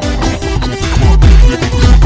Club.